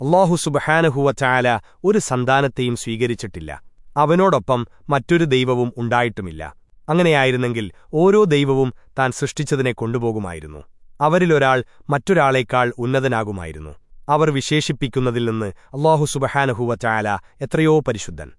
അള്ളാഹു സുബഹാനഹുവ ഒരു സന്താനത്തെയും സ്വീകരിച്ചിട്ടില്ല. അവനോടൊപ്പം മറ്റൊരു ദൈവവും ഉണ്ടായിട്ടുമില്ല. അങ്ങനെയായിരുന്നെങ്കിൽ ഓരോ ദൈവവും താൻ സൃഷ്ടിച്ചതിനെ കൊണ്ടുപോകുമായിരുന്നു. അവരിലൊരാൾ മറ്റൊരാളേക്കാൾ ഉന്നതനാകുമായിരുന്നു. അവർ വിശേഷിപ്പിക്കുന്നതിൽ നിന്ന് അള്ളാഹു സുബഹാനഹുവ എത്രയോ പരിശുദ്ധൻ.